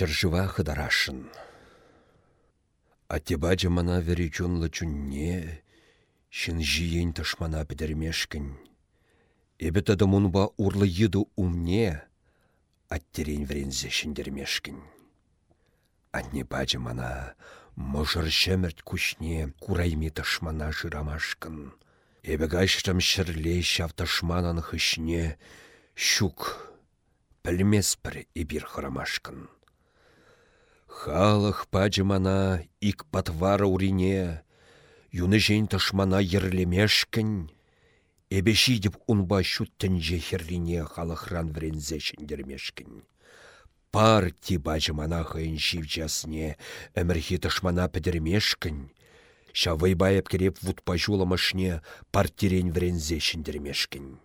Шыржыва хыдарашын. Аттебаджы мана вері чунлы чунне, шын жиен тышмана бідірмешкін. Эбі тады мұнба урлы еді умне, аттерен врензе шындермешкін. Анне баджы мана мұжыр шемірт күшне курайми тышмана жырамашкын. Эбі гайштам шырле шав тышманан хышне щук пілмес бір ебір хырамашкын. Халық пачымана ик патвара урине, юны жейн тышмана ерлемешкін, эбе шидіп унба шуттінже херрине халықран врензе шіндермешкін. Парти бачымана хыйын шивчасне, әмірхи тышмана пӹдермешкін, Ша вайбайып кереп пажуламашне партирен врензе шіндермешкін.